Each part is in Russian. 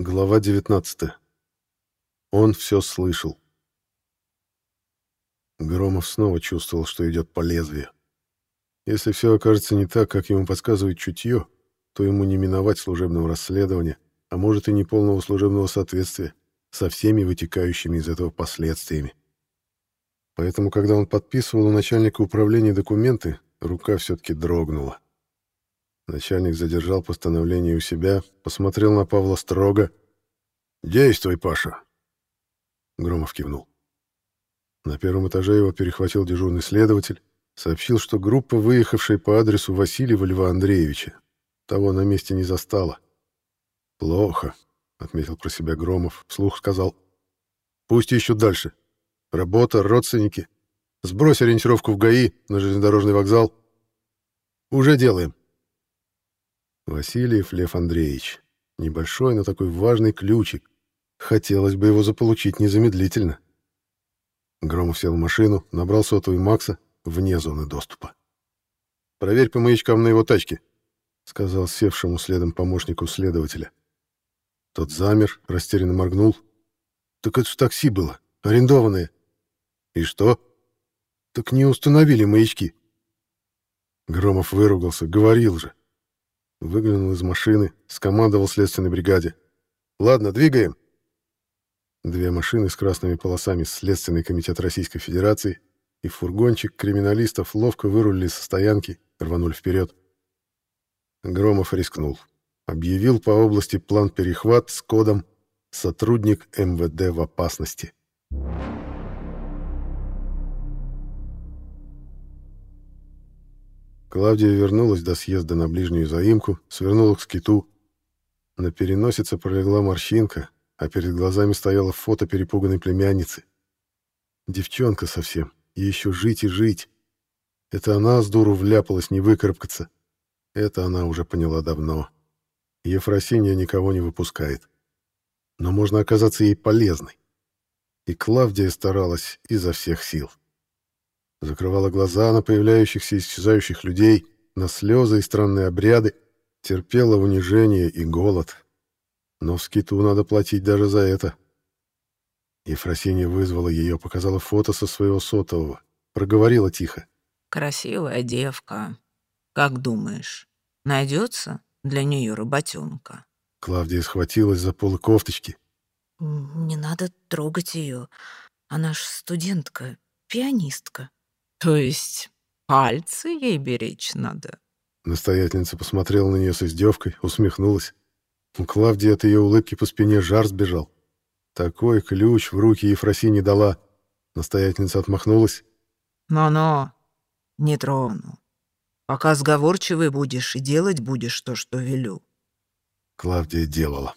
Глава 19. Он все слышал. Громов снова чувствовал, что идет по лезвию. Если все окажется не так, как ему подсказывает чутье, то ему не миновать служебного расследования, а может и неполного служебного соответствия со всеми вытекающими из этого последствиями. Поэтому, когда он подписывал у начальника управления документы, рука все-таки дрогнула. Начальник задержал постановление у себя, посмотрел на Павла строго. «Действуй, Паша!» Громов кивнул. На первом этаже его перехватил дежурный следователь, сообщил, что группа, выехавшая по адресу Васильева Льва Андреевича, того на месте не застала. «Плохо», — отметил про себя Громов, вслух сказал. «Пусть ищут дальше. Работа, родственники. Сбрось ориентировку в ГАИ на железнодорожный вокзал. Уже делаем». Васильев Лев Андреевич. Небольшой, но такой важный ключик. Хотелось бы его заполучить незамедлительно. Громов сел в машину, набрал сотовый Макса вне зоны доступа. «Проверь по маячкам на его тачке», — сказал севшему следом помощнику следователя. Тот замер, растерянно моргнул. «Так это ж такси было, арендованное». «И что?» «Так не установили маячки». Громов выругался, говорил же. Выглянул из машины, скомандовал следственной бригаде. «Ладно, двигаем!» Две машины с красными полосами Следственный комитет Российской Федерации и фургончик криминалистов ловко вырулили со стоянки, рванули вперед. Громов рискнул. Объявил по области план перехват с кодом «Сотрудник МВД в опасности». Клавдия вернулась до съезда на ближнюю заимку, свернула к скиту. На переносице пролегла морщинка, а перед глазами стояло фото перепуганной племянницы. Девчонка совсем, ей еще жить и жить. Это она с дуру вляпалась не выкарабкаться. Это она уже поняла давно. Ефросинья никого не выпускает. Но можно оказаться ей полезной. И Клавдия старалась изо всех сил закрывала глаза на появляющихся и исчезающих людей, на слезы и странные обряды, терпела унижение и голод. Но в скиту надо платить даже за это. Ефросинья вызвала ее, показала фото со своего сотового, проговорила тихо. «Красивая девка. Как думаешь, найдется для нее работенка?» Клавдия схватилась за полы кофточки. «Не надо трогать ее. Она ж студентка, пианистка». То есть пальцы ей беречь надо? Настоятельница посмотрела на нее с издевкой, усмехнулась. У Клавдии от ее улыбки по спине жар сбежал. Такой ключ в руки Ефросине дала. Настоятельница отмахнулась. «Но-но, не трону. Пока сговорчивый будешь и делать будешь то, что велю». Клавдия делала.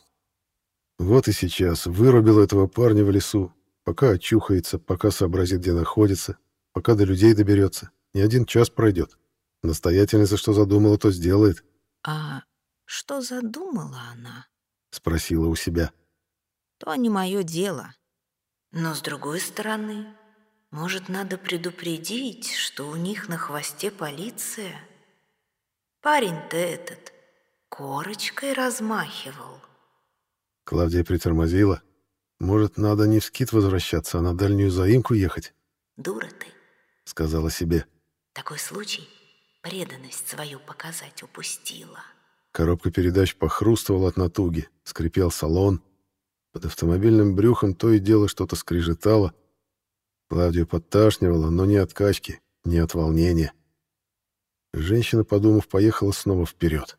Вот и сейчас вырубил этого парня в лесу, пока очухается, пока сообразит, где находится, пока до людей доберется. Не один час пройдет. Настоятельница что задумала, то сделает. «А что задумала она?» — спросила у себя. «То не мое дело. Но, с другой стороны, может, надо предупредить, что у них на хвосте полиция? Парень-то этот корочкой размахивал». Клавдия притормозила. «Может, надо не в скит возвращаться, а на дальнюю заимку ехать?» «Дура ты сказала себе. Такой случай преданность свою показать упустила. Коробка передач похрустывала от натуги, скрипел салон. Под автомобильным брюхом то и дело что-то скрежетало. Клавдию подташнивало, но не от качки, не от волнения. Женщина, подумав, поехала снова вперед.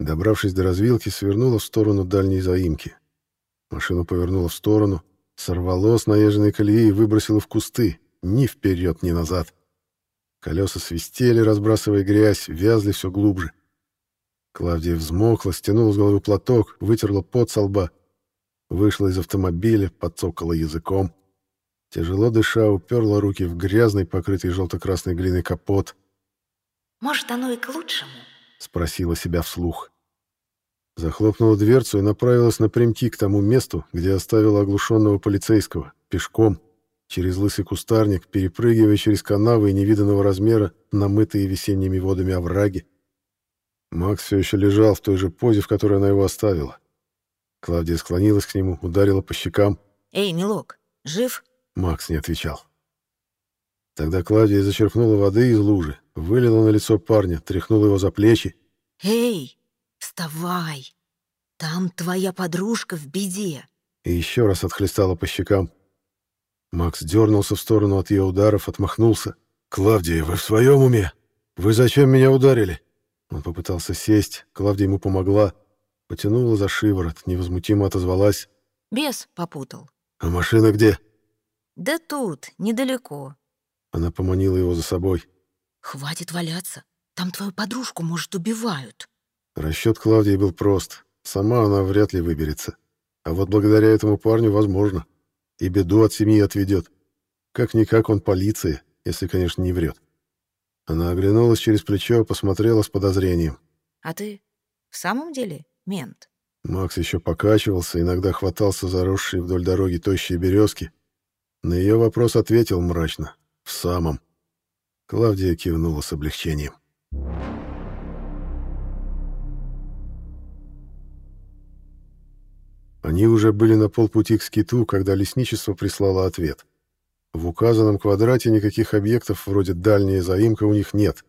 Добравшись до развилки, свернула в сторону дальней заимки. Машину повернула в сторону, сорвало с наезженной колеи и выбросила в кусты, ни вперед, ни назад. Колеса свистели, разбрасывая грязь, вязли все глубже. Клавдия взмокла, стянула с головы платок, вытерла пот со лба. Вышла из автомобиля, подцокала языком. Тяжело дыша, уперла руки в грязный, покрытый желто-красной глиной капот. «Может, оно и к лучшему?» — спросила себя вслух. Захлопнула дверцу и направилась напрямки к тому месту, где оставила оглушенного полицейского, пешком, через лысый кустарник, перепрыгивая через канавы и невиданного размера, намытые весенними водами овраги. Макс все еще лежал в той же позе, в которой она его оставила. Клавдия склонилась к нему, ударила по щекам. «Эй, милок, жив?» Макс не отвечал. Тогда Клавдия зачерпнула воды из лужи, вылила на лицо парня, тряхнула его за плечи. «Эй, вставай! Там твоя подружка в беде!» И еще раз отхлестала по щекам. Макс дернулся в сторону от ее ударов, отмахнулся. «Клавдия, вы в своем уме? Вы зачем меня ударили?» Он попытался сесть, Клавдия ему помогла, потянула за шиворот, невозмутимо отозвалась. «Бес попутал». «А машина где?» «Да тут, недалеко». Она поманила его за собой. «Хватит валяться. Там твою подружку, может, убивают». Расчет Клавдии был прост. Сама она вряд ли выберется. А вот благодаря этому парню возможно. И беду от семьи отведет. Как-никак он полиция, если, конечно, не врет. Она оглянулась через плечо, посмотрела с подозрением. «А ты в самом деле мент?» Макс еще покачивался, иногда хватался за росшие вдоль дороги тощие березки. На ее вопрос ответил мрачно. «В самом». Клавдия кивнула с облегчением. Они уже были на полпути к скиту, когда лесничество прислало ответ. В указанном квадрате никаких объектов вроде дальняя заимка у них нет.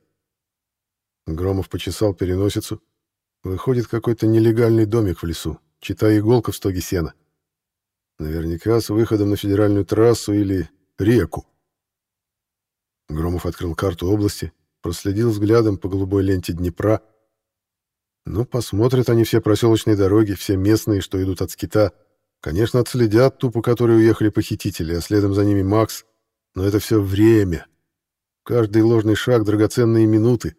Громов почесал переносицу. Выходит какой-то нелегальный домик в лесу, читая иголка в стоге сена. Наверняка с выходом на федеральную трассу или реку. Громов открыл карту области, проследил взглядом по голубой ленте Днепра — ну, посмотрят они все проселочные дороги, все местные, что идут от скита. Конечно, отследят ту, по которой уехали похитители, а следом за ними Макс. Но это все время. Каждый ложный шаг — драгоценные минуты.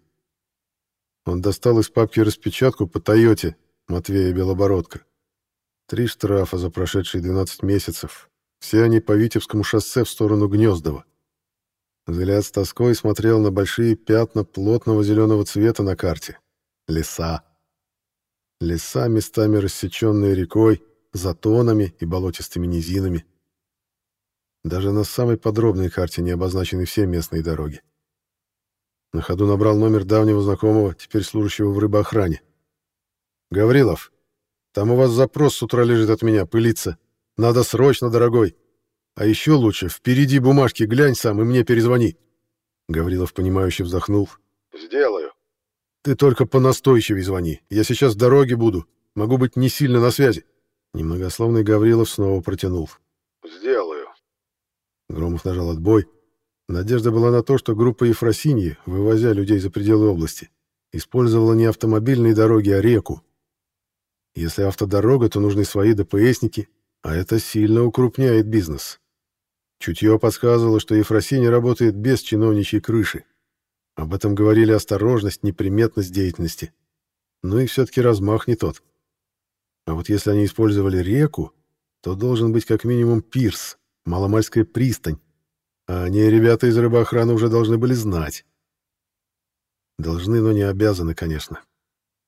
Он достал из папки распечатку по «Тойоте» Матвея Белобородка. Три штрафа за прошедшие 12 месяцев. Все они по Витебскому шоссе в сторону Гнездова. Взгляд с тоской смотрел на большие пятна плотного зеленого цвета на карте. Леса. Леса, местами рассеченные рекой, затонами и болотистыми низинами. Даже на самой подробной карте не обозначены все местные дороги. На ходу набрал номер давнего знакомого, теперь служащего в рыбоохране. «Гаврилов, там у вас запрос с утра лежит от меня, пылиться. Надо срочно, дорогой. А еще лучше, впереди бумажки глянь сам и мне перезвони». Гаврилов, понимающе вздохнул. «Сделаю». Ты только понастойчивей звони. Я сейчас в дороге буду. Могу быть не сильно на связи. Немногословный Гаврилов снова протянул. Сделаю. Громов нажал отбой. Надежда была на то, что группа Ефросиньи, вывозя людей за пределы области, использовала не автомобильные дороги, а реку. Если автодорога, то нужны свои ДПСники, а это сильно укрупняет бизнес. Чутье подсказывало, что Ефросинья работает без чиновничьей крыши. Об этом говорили осторожность, неприметность деятельности. Ну и все-таки размах не тот. А вот если они использовали реку, то должен быть как минимум пирс, маломальская пристань. А они, ребята из рыбоохраны, уже должны были знать. Должны, но не обязаны, конечно.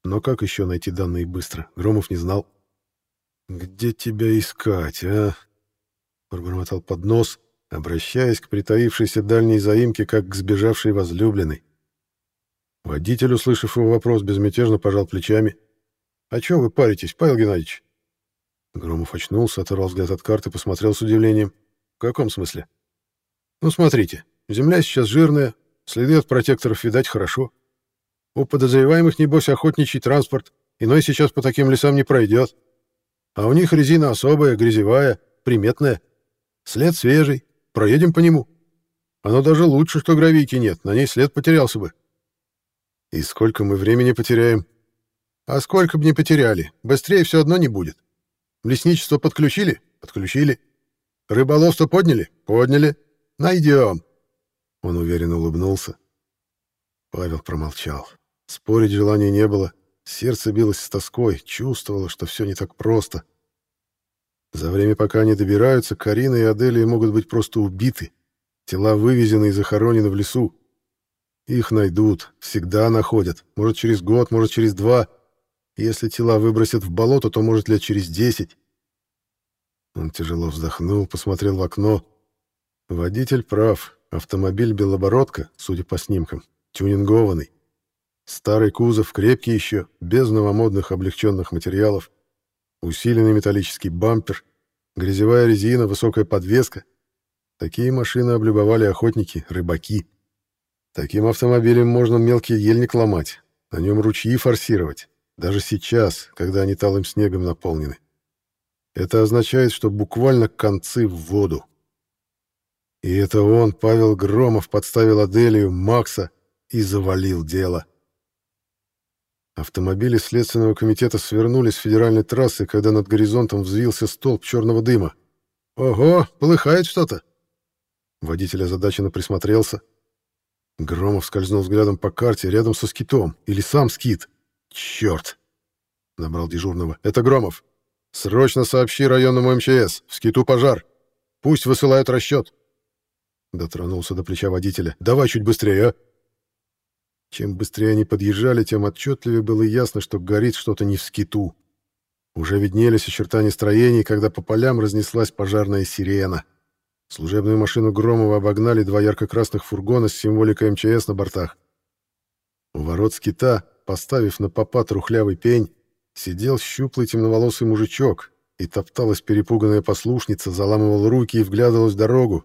Но как еще найти данные быстро? Громов не знал. «Где тебя искать, а?» Пробормотал под нос, обращаясь к притаившейся дальней заимке, как к сбежавшей возлюбленной. Водитель, услышав его вопрос, безмятежно пожал плечами. «А чего вы паритесь, Павел Геннадьевич?» Громов очнулся, оторвал взгляд от карты, посмотрел с удивлением. «В каком смысле?» «Ну, смотрите, земля сейчас жирная, следы от протекторов видать хорошо. У подозреваемых, небось, охотничий транспорт, иной сейчас по таким лесам не пройдет. А у них резина особая, грязевая, приметная. След свежий, Проедем по нему. Оно даже лучше, что гравийки нет, на ней след потерялся бы. И сколько мы времени потеряем? А сколько бы не потеряли, быстрее все одно не будет. Лесничество подключили? Подключили. Рыболовство подняли? Подняли. Найдем. Он уверенно улыбнулся. Павел промолчал. Спорить желания не было. Сердце билось с тоской, чувствовало, что все не так просто. — за время, пока они добираются, Карина и Аделия могут быть просто убиты. Тела вывезены и захоронены в лесу. Их найдут, всегда находят. Может, через год, может, через два. Если тела выбросят в болото, то, может, лет через десять. Он тяжело вздохнул, посмотрел в окно. Водитель прав. Автомобиль Белобородка, судя по снимкам, тюнингованный. Старый кузов, крепкий еще, без новомодных облегченных материалов. Усиленный металлический бампер, грязевая резина, высокая подвеска. Такие машины облюбовали охотники, рыбаки. Таким автомобилем можно мелкий ельник ломать, на нем ручьи форсировать, даже сейчас, когда они талым снегом наполнены. Это означает, что буквально концы в воду. И это он, Павел Громов, подставил Аделию, Макса и завалил дело. Автомобили Следственного комитета свернули с федеральной трассы, когда над горизонтом взвился столб черного дыма. «Ого, полыхает что-то!» Водитель озадаченно присмотрелся. Громов скользнул взглядом по карте рядом со скитом. Или сам скит. «Черт!» — набрал дежурного. «Это Громов. Срочно сообщи районному МЧС. В скиту пожар. Пусть высылают расчет». Дотронулся до плеча водителя. «Давай чуть быстрее, а!» Чем быстрее они подъезжали, тем отчетливее было ясно, что горит что-то не в скиту. Уже виднелись очертания строений, когда по полям разнеслась пожарная сирена. Служебную машину Громова обогнали два ярко-красных фургона с символикой МЧС на бортах. У ворот скита, поставив на попа трухлявый пень, сидел щуплый темноволосый мужичок, и топталась перепуганная послушница, заламывал руки и вглядывалась в дорогу,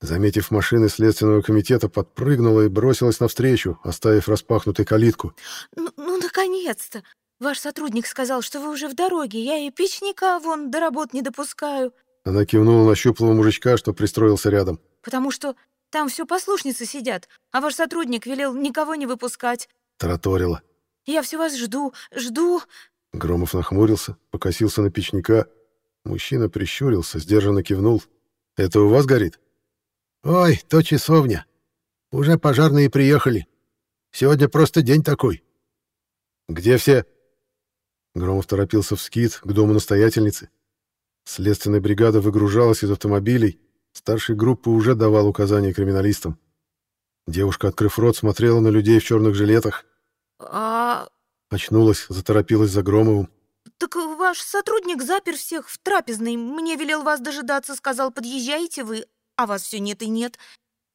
Заметив машины Следственного комитета, подпрыгнула и бросилась навстречу, оставив распахнутой калитку. «Ну, ну наконец-то! Ваш сотрудник сказал, что вы уже в дороге. Я и печника вон до работ не допускаю». Она кивнула на щуплого мужичка, что пристроился рядом. «Потому что там все послушницы сидят, а ваш сотрудник велел никого не выпускать». Тараторила. «Я все вас жду, жду». Громов нахмурился, покосился на печника. Мужчина прищурился, сдержанно кивнул. «Это у вас горит?» «Ой, то часовня. Уже пожарные приехали. Сегодня просто день такой». «Где все?» Громов торопился в скит к дому настоятельницы. Следственная бригада выгружалась из автомобилей. Старший группы уже давал указания криминалистам. Девушка, открыв рот, смотрела на людей в черных жилетах. «А...» Очнулась, заторопилась за Громовым. «Так ваш сотрудник запер всех в трапезной. Мне велел вас дожидаться, сказал, подъезжаете вы, а вас все нет и нет.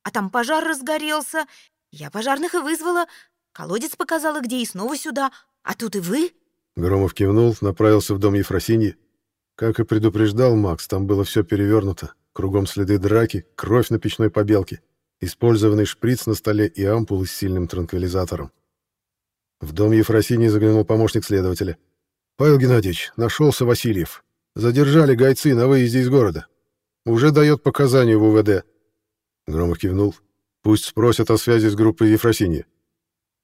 А там пожар разгорелся. Я пожарных и вызвала. Колодец показала, где, и снова сюда. А тут и вы». Громов кивнул, направился в дом Ефросиньи. Как и предупреждал Макс, там было все перевернуто. Кругом следы драки, кровь на печной побелке, использованный шприц на столе и ампулы с сильным транквилизатором. В дом Ефросиньи заглянул помощник следователя. «Павел Геннадьевич, нашелся Васильев. Задержали гайцы на выезде из города. Уже дает показания в УВД. Громов кивнул. Пусть спросят о связи с группой Ефросиньи.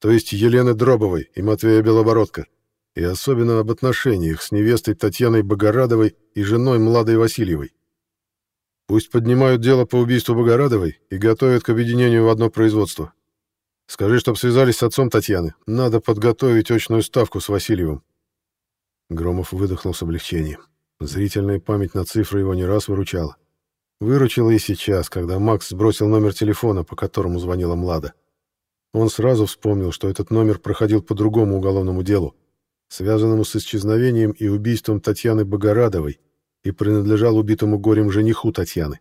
То есть Елены Дробовой и Матвея Белобородка. И особенно об отношениях с невестой Татьяной Богорадовой и женой Младой Васильевой. Пусть поднимают дело по убийству Богорадовой и готовят к объединению в одно производство. Скажи, чтоб связались с отцом Татьяны. Надо подготовить очную ставку с Васильевым. Громов выдохнул с облегчением. Зрительная память на цифры его не раз выручала. Выручила и сейчас, когда Макс сбросил номер телефона, по которому звонила Млада. Он сразу вспомнил, что этот номер проходил по другому уголовному делу, связанному с исчезновением и убийством Татьяны Богорадовой, и принадлежал убитому горем жениху Татьяны.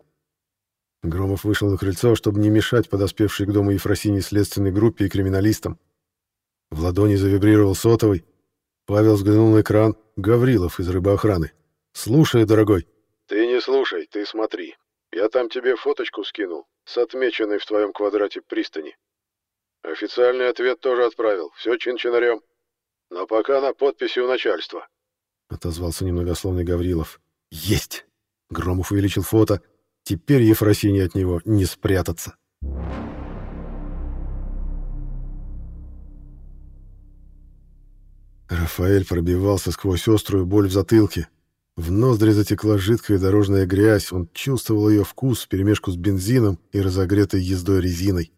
Громов вышел на крыльцо, чтобы не мешать подоспевшей к дому Ефросинии следственной группе и криминалистам. В ладони завибрировал сотовый. Павел взглянул на экран. Гаврилов из рыбоохраны. «Слушай, дорогой». «Ты не слушай, ты смотри. Я там тебе фоточку скинул с отмеченной в твоем квадрате пристани. Официальный ответ тоже отправил. Все чин-чинарем. Но пока на подписи у начальства. Отозвался немногословный Гаврилов. Есть! Громов увеличил фото. Теперь Ефросине от него не спрятаться. Рафаэль пробивался сквозь острую боль в затылке, в ноздри затекла жидкая дорожная грязь, он чувствовал ее вкус вперемешку с бензином и разогретой ездой резиной.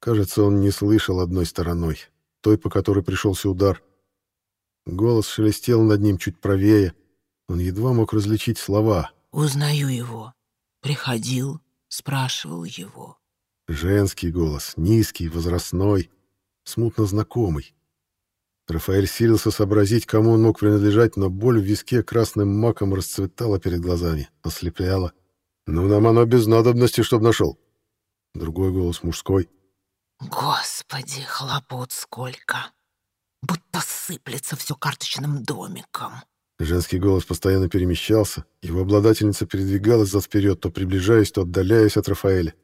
Кажется, он не слышал одной стороной, той, по которой пришелся удар. Голос шелестел над ним чуть правее. Он едва мог различить слова. «Узнаю его. Приходил, спрашивал его». Женский голос, низкий, возрастной, смутно знакомый. Рафаэль силился сообразить, кому он мог принадлежать, но боль в виске красным маком расцветала перед глазами, ослепляла. «Ну, нам оно без надобности, чтоб нашел». Другой голос мужской. «Господи, хлопот сколько! Будто сыплется все карточным домиком». Женский голос постоянно перемещался, его обладательница передвигалась зад вперед, то приближаясь, то отдаляясь от Рафаэля.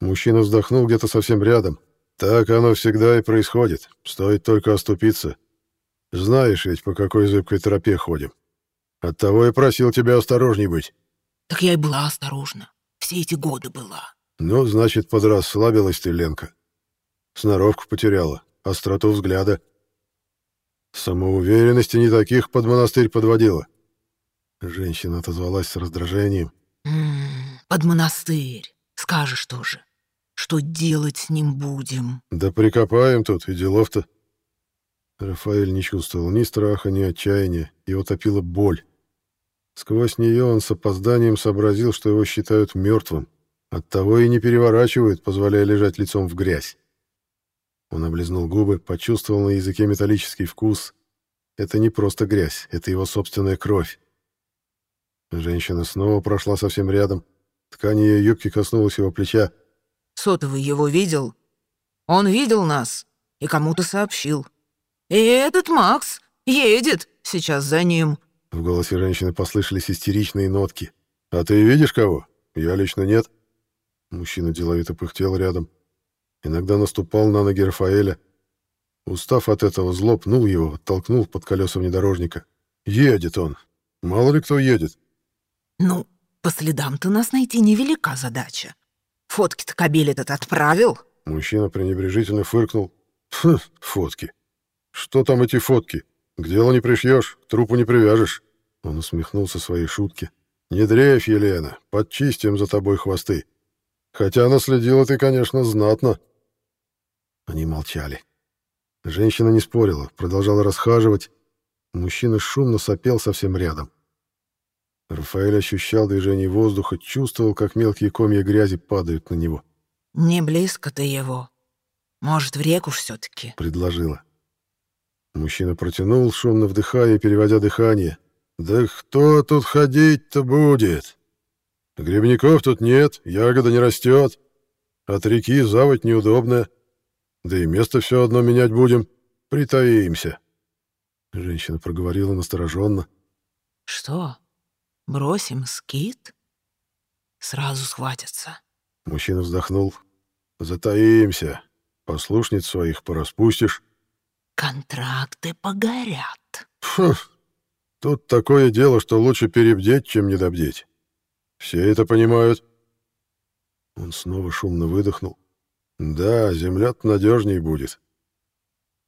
Мужчина вздохнул где-то совсем рядом. «Так оно всегда и происходит. Стоит только оступиться. Знаешь ведь, по какой зыбкой тропе ходим. Оттого и просил тебя осторожней быть». Так я и была осторожна. Все эти годы была. «Ну, значит, подрасслабилась ты, Ленка. Сноровку потеряла, остроту взгляда. Самоуверенности не таких под монастырь подводила». Женщина отозвалась с раздражением. М -м, под монастырь. Скажешь тоже. Что делать с ним будем? Да прикопаем тут, и делов-то. Рафаэль не чувствовал ни страха, ни отчаяния, его топила боль. Сквозь нее он с опозданием сообразил, что его считают мертвым. Оттого и не переворачивают, позволяя лежать лицом в грязь. Он облизнул губы, почувствовал на языке металлический вкус. Это не просто грязь, это его собственная кровь. Женщина снова прошла совсем рядом. Ткань ее юбки коснулась его плеча. Сотовый его видел? Он видел нас и кому-то сообщил. И этот Макс едет сейчас за ним. В голосе женщины послышались истеричные нотки. «А ты видишь кого? Я лично нет». Мужчина деловито пыхтел рядом. Иногда наступал на ноги Рафаэля. Устав от этого, зло пнул его, оттолкнул под колеса внедорожника. «Едет он. Мало ли кто едет». «Ну, по следам-то нас найти невелика задача. Фотки-то кабель этот отправил?» Мужчина пренебрежительно фыркнул. «Фу, фотки. Что там эти фотки? К делу не пришьешь, к трупу не привяжешь». Он усмехнулся своей шутке. «Не дрейфь, Елена, подчистим за тобой хвосты. Хотя наследила ты, конечно, знатно». Они молчали. Женщина не спорила, продолжала расхаживать. Мужчина шумно сопел совсем рядом. Рафаэль ощущал движение воздуха, чувствовал, как мелкие комья грязи падают на него. «Не близко ты его. Может, в реку все таки предложила. Мужчина протянул, шумно вдыхая и переводя дыхание. «Да кто тут ходить-то будет? Грибников тут нет, ягода не растет. От реки заводь неудобная. Да и место все одно менять будем. Притаимся». Женщина проговорила настороженно. «Что?» Бросим скит? Сразу схватятся. Мужчина вздохнул. Затаимся. Послушниц своих пораспустишь. Контракты погорят. Фу. Тут такое дело, что лучше перебдеть, чем недобдеть. Все это понимают. Он снова шумно выдохнул. Да, земля-то надежней будет.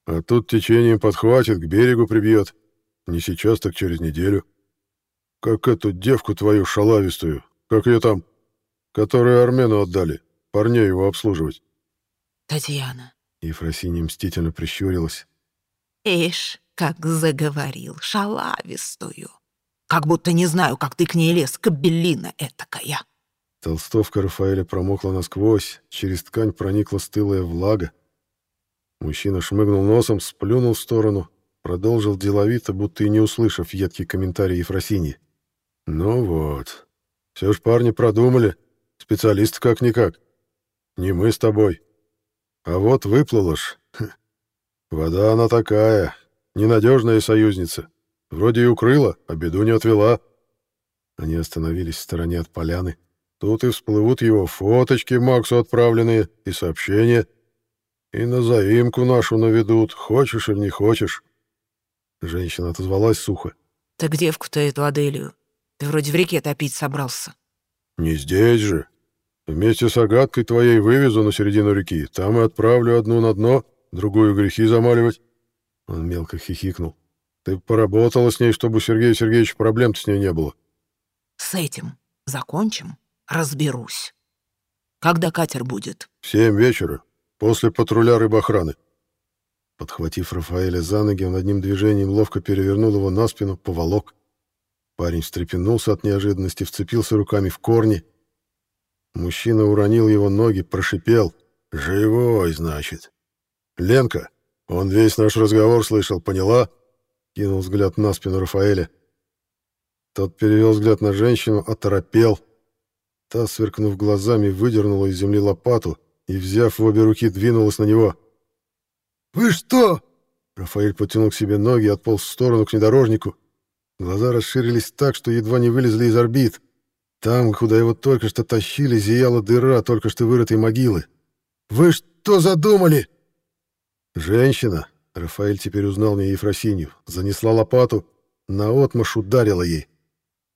А тут течением подхватит, к берегу прибьет. Не сейчас, так через неделю. Как эту девку твою шалавистую, как ее там, которую Армену отдали, парней его обслуживать. Татьяна. Ефросинья мстительно прищурилась. Ишь, как заговорил, шалавистую. Как будто не знаю, как ты к ней лез, кабелина этакая. Толстовка Рафаэля промокла насквозь, через ткань проникла стылая влага. Мужчина шмыгнул носом, сплюнул в сторону, продолжил деловито, будто и не услышав едкий комментарий Ефросиньи. Ну вот. Все ж парни продумали. Специалисты как-никак. Не мы с тобой. А вот выплыла ж. Вода она такая. Ненадежная союзница. Вроде и укрыла, а беду не отвела. Они остановились в стороне от поляны. Тут и всплывут его фоточки Максу отправленные и сообщения. И на заимку нашу наведут, хочешь или не хочешь. Женщина отозвалась сухо. Так девку-то эту Аделию ты вроде в реке топить собрался. Не здесь же. Вместе с огаткой твоей вывезу на середину реки. Там и отправлю одну на дно, другую грехи замаливать. Он мелко хихикнул. Ты поработала с ней, чтобы у Сергея Сергеевича проблем с ней не было. С этим закончим, разберусь. Когда катер будет? В семь вечера, после патруля рыбоохраны. Подхватив Рафаэля за ноги, он одним движением ловко перевернул его на спину, поволок. Парень встрепенулся от неожиданности, вцепился руками в корни. Мужчина уронил его ноги, прошипел. «Живой, значит». «Ленка, он весь наш разговор слышал, поняла?» Кинул взгляд на спину Рафаэля. Тот перевел взгляд на женщину, оторопел. Та, сверкнув глазами, выдернула из земли лопату и, взяв в обе руки, двинулась на него. «Вы что?» Рафаэль потянул к себе ноги и отполз в сторону к внедорожнику. Глаза расширились так, что едва не вылезли из орбит. Там, куда его только что тащили, зияла дыра только что вырытой могилы. «Вы что задумали?» Женщина, Рафаэль теперь узнал мне Ефросинью, занесла лопату, наотмашь ударила ей.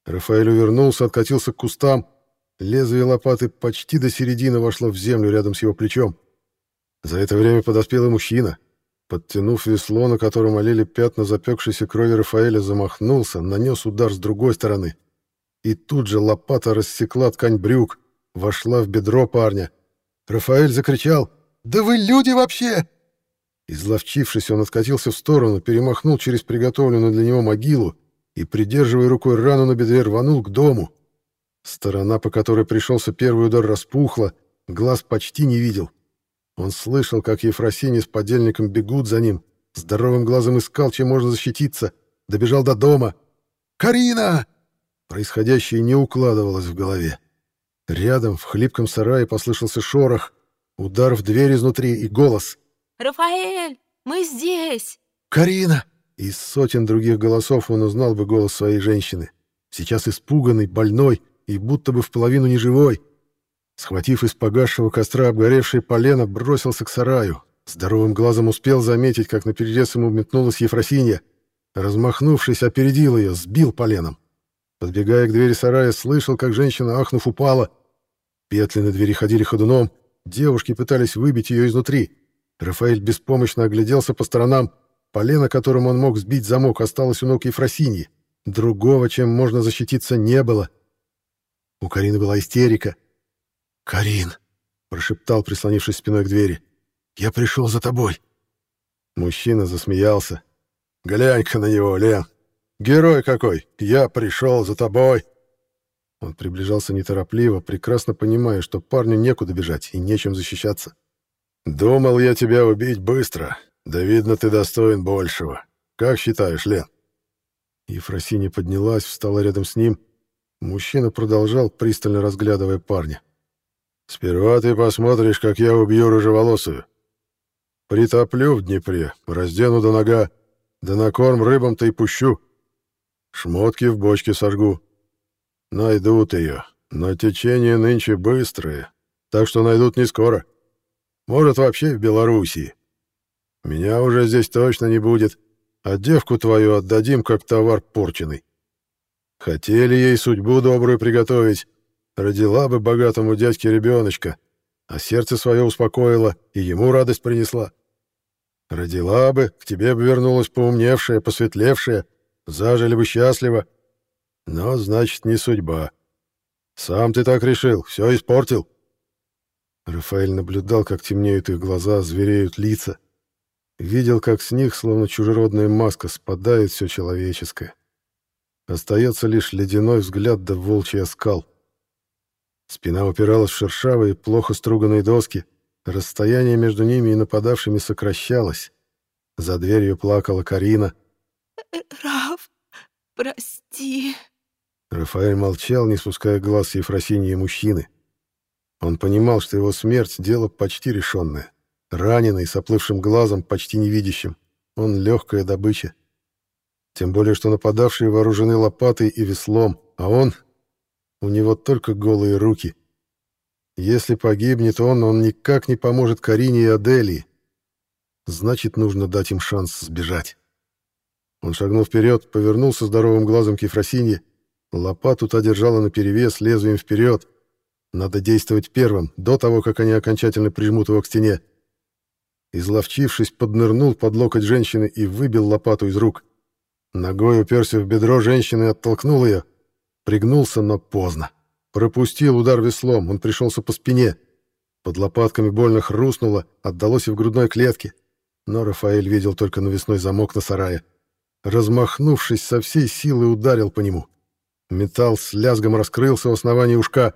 Рафаэль увернулся, откатился к кустам. Лезвие лопаты почти до середины вошло в землю рядом с его плечом. За это время подоспел и мужчина. Подтянув весло, на котором олели пятна запекшейся крови Рафаэля, замахнулся, нанес удар с другой стороны. И тут же лопата рассекла ткань брюк, вошла в бедро парня. Рафаэль закричал «Да вы люди вообще!» Изловчившись, он откатился в сторону, перемахнул через приготовленную для него могилу и, придерживая рукой рану на бедре, рванул к дому. Сторона, по которой пришелся первый удар, распухла, глаз почти не видел. Он слышал, как Ефросинья с подельником бегут за ним, здоровым глазом искал, чем можно защититься, добежал до дома. «Карина!» Происходящее не укладывалось в голове. Рядом, в хлипком сарае, послышался шорох, удар в дверь изнутри и голос. «Рафаэль, мы здесь!» «Карина!» Из сотен других голосов он узнал бы голос своей женщины. Сейчас испуганный, больной и будто бы в половину неживой. Схватив из погасшего костра обгоревшее полено, бросился к сараю. Здоровым глазом успел заметить, как на перерез ему метнулась Ефросинья. Размахнувшись, опередил ее, сбил поленом. Подбегая к двери сарая, слышал, как женщина, ахнув, упала. Петли на двери ходили ходуном. Девушки пытались выбить ее изнутри. Рафаэль беспомощно огляделся по сторонам. Полено, которым он мог сбить замок, осталось у ног Ефросиньи. Другого, чем можно защититься, не было. У Карины была истерика. «Карин!» — прошептал, прислонившись спиной к двери. «Я пришел за тобой!» Мужчина засмеялся. «Глянь-ка на него, Лен! Герой какой! Я пришел за тобой!» Он приближался неторопливо, прекрасно понимая, что парню некуда бежать и нечем защищаться. «Думал я тебя убить быстро, да видно, ты достоин большего. Как считаешь, Лен?» Ефросинья поднялась, встала рядом с ним. Мужчина продолжал, пристально разглядывая парня. «Сперва ты посмотришь, как я убью рыжеволосую. Притоплю в Днепре, раздену до нога, да на корм рыбам-то и пущу. Шмотки в бочке сожгу. Найдут ее, но течение нынче быстрое, так что найдут не скоро. Может, вообще в Белоруссии. Меня уже здесь точно не будет, а девку твою отдадим как товар порченый. Хотели ей судьбу добрую приготовить, родила бы богатому дядьке ребеночка, а сердце свое успокоила и ему радость принесла. Родила бы, к тебе бы вернулась поумневшая, посветлевшая, зажили бы счастливо. Но, значит, не судьба. Сам ты так решил, все испортил. Рафаэль наблюдал, как темнеют их глаза, звереют лица. Видел, как с них, словно чужеродная маска, спадает все человеческое. Остается лишь ледяной взгляд да волчий оскал. Спина упиралась в шершавые, плохо струганные доски. Расстояние между ними и нападавшими сокращалось. За дверью плакала Карина. «Раф, прости». Рафаэль молчал, не спуская глаз с Ефросиньи мужчины. Он понимал, что его смерть — дело почти решенное. Раненый, с оплывшим глазом, почти невидящим. Он легкая добыча. Тем более, что нападавшие вооружены лопатой и веслом, а он... У него только голые руки. Если погибнет он, он никак не поможет Карине и Аделии. Значит, нужно дать им шанс сбежать. Он шагнул вперед, повернулся здоровым глазом к Ефросинье. Лопату та держала наперевес, лезвием вперед. Надо действовать первым, до того, как они окончательно прижмут его к стене. Изловчившись, поднырнул под локоть женщины и выбил лопату из рук. Ногой уперся в бедро женщины и оттолкнул ее. Пригнулся, но поздно. Пропустил удар веслом, он пришелся по спине. Под лопатками больно хрустнуло, отдалось и в грудной клетке. Но Рафаэль видел только навесной замок на сарае. Размахнувшись, со всей силы ударил по нему. Металл с лязгом раскрылся у основания ушка.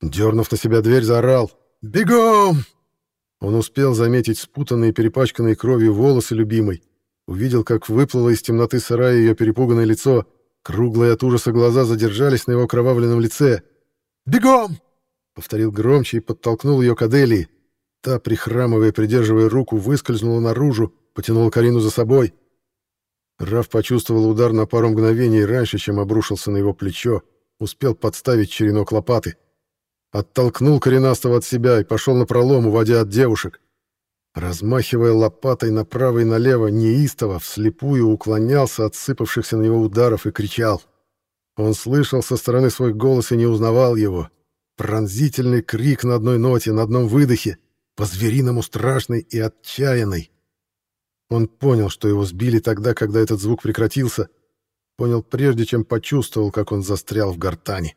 Дернув на себя дверь, заорал «Бегом!» Он успел заметить спутанные, перепачканные кровью волосы любимой, увидел, как выплыло из темноты сарая ее перепуганное лицо, круглые от ужаса глаза задержались на его кровавленном лице. «Бегом!» — повторил громче и подтолкнул ее к Аделии. Та, прихрамывая, придерживая руку, выскользнула наружу, потянула Карину за собой. Раф почувствовал удар на пару мгновений раньше, чем обрушился на его плечо, успел подставить черенок лопаты. Оттолкнул коренастого от себя и пошел на пролом, уводя от девушек. Размахивая лопатой направо и налево, неистово, вслепую уклонялся от сыпавшихся на него ударов и кричал. Он слышал со стороны свой голос и не узнавал его. Пронзительный крик на одной ноте, на одном выдохе, по-звериному страшный и отчаянный. Он понял, что его сбили тогда, когда этот звук прекратился, понял прежде, чем почувствовал, как он застрял в гортани.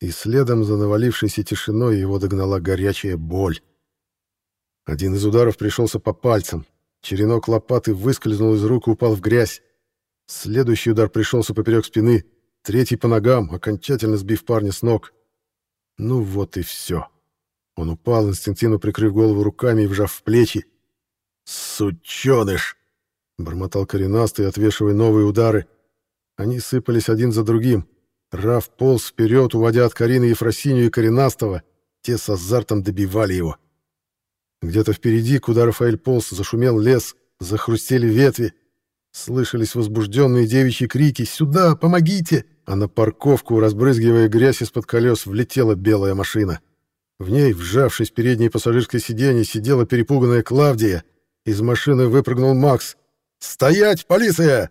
И следом за навалившейся тишиной его догнала горячая боль. Один из ударов пришелся по пальцам. Черенок лопаты выскользнул из рук и упал в грязь. Следующий удар пришелся поперек спины, третий по ногам, окончательно сбив парня с ног. Ну вот и все. Он упал, инстинктивно прикрыв голову руками и вжав в плечи. «Сученыш!» — бормотал коренастый, отвешивая новые удары. Они сыпались один за другим. Раф полз вперед, уводя от Карины Ефросинию и коренастого. Те с азартом добивали его. Где-то впереди, куда Рафаэль полз, зашумел лес, захрустели ветви. Слышались возбужденные девичьи крики «Сюда! Помогите!» А на парковку, разбрызгивая грязь из-под колес, влетела белая машина. В ней, вжавшись в переднее пассажирское сиденье, сидела перепуганная Клавдия. Из машины выпрыгнул Макс. «Стоять, полиция!»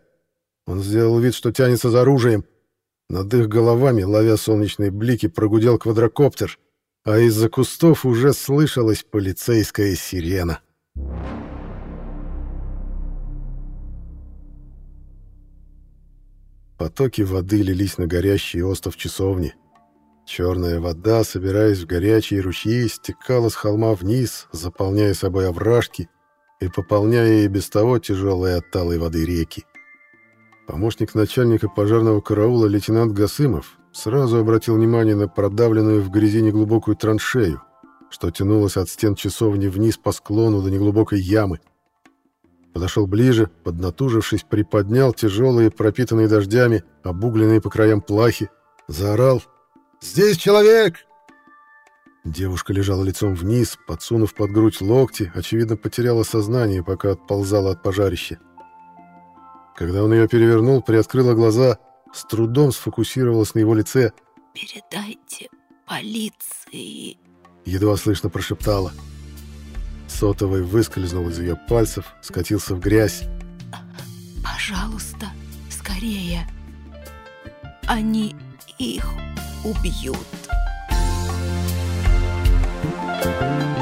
Он сделал вид, что тянется за оружием. Над их головами, ловя солнечные блики, прогудел квадрокоптер — а из-за кустов уже слышалась полицейская сирена. Потоки воды лились на горящий остов часовни. Черная вода, собираясь в горячие ручьи, стекала с холма вниз, заполняя собой овражки и пополняя и без того тяжелые от талой воды реки. Помощник начальника пожарного караула лейтенант Гасымов сразу обратил внимание на продавленную в грязи неглубокую траншею, что тянулась от стен часовни вниз по склону до неглубокой ямы. Подошел ближе, поднатужившись, приподнял тяжелые, пропитанные дождями, обугленные по краям плахи, заорал «Здесь человек!» Девушка лежала лицом вниз, подсунув под грудь локти, очевидно, потеряла сознание, пока отползала от пожарища. Когда он ее перевернул, приоткрыла глаза — с трудом сфокусировалась на его лице. «Передайте полиции», — едва слышно прошептала. Сотовый выскользнул из ее пальцев, скатился в грязь. «Пожалуйста, скорее. Они их убьют». Thank you.